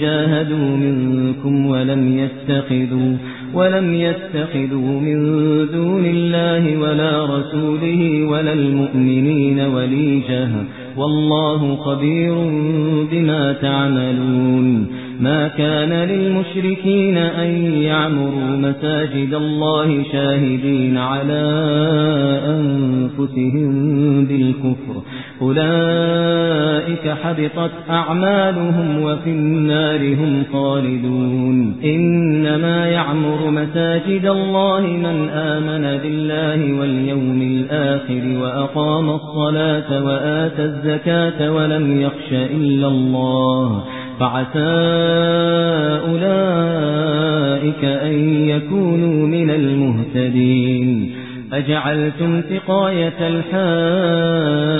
جاهدوا منكم ولم يتخذوا ولم يتخذوا من دون الله ولا رسوله ولا المؤمنين وليجة. والله خبير بما تعملون. ما كان للمشركين أن يعمروا مساجد الله شاهدين على أنفسهم بالكفر. أولئك حبطت أعمالهم وفي النار هم خالدون. إنما يعمر مساجد الله من آمن بالله واليوم الآخر وأقام الصلاة وآتى الزكاة ولم يخش إلا الله. فعسى أولئك أن يكونوا من المهتدين. أجعلتم سقاية الحاج